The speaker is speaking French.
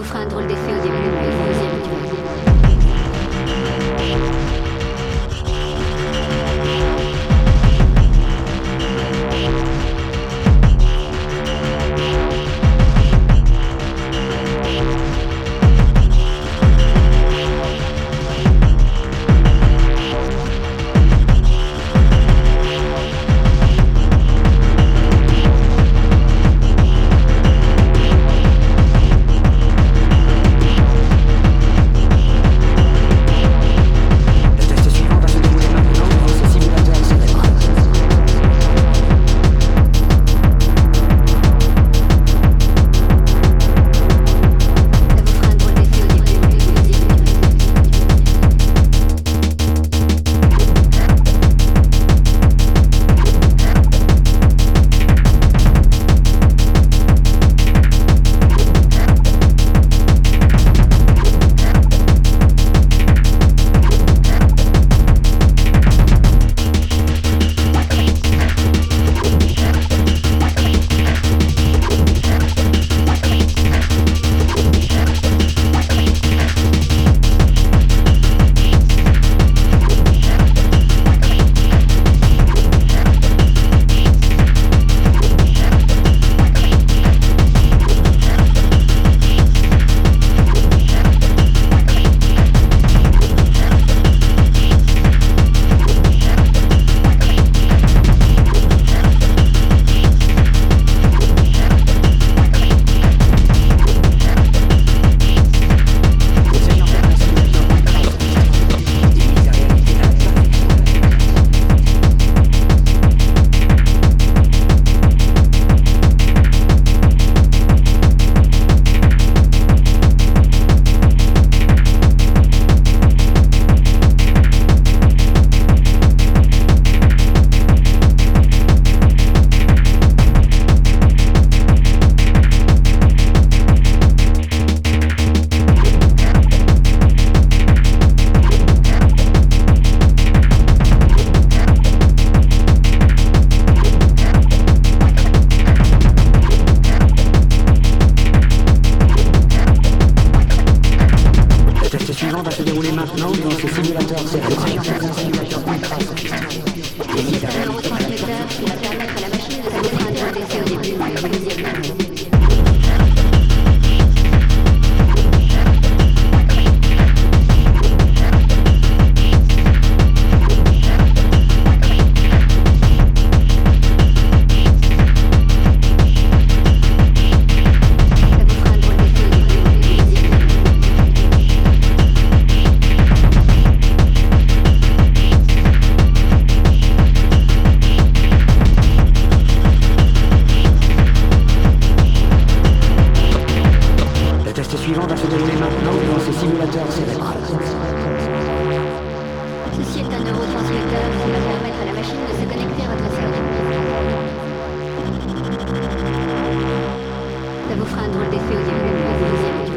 Vous fera un drôle d'effet au début, Ceci est un neurotransmetteur qui va permettre à la machine de se connecter à votre cerveau. Ça vous fera un drôle d'effet au début de la musique.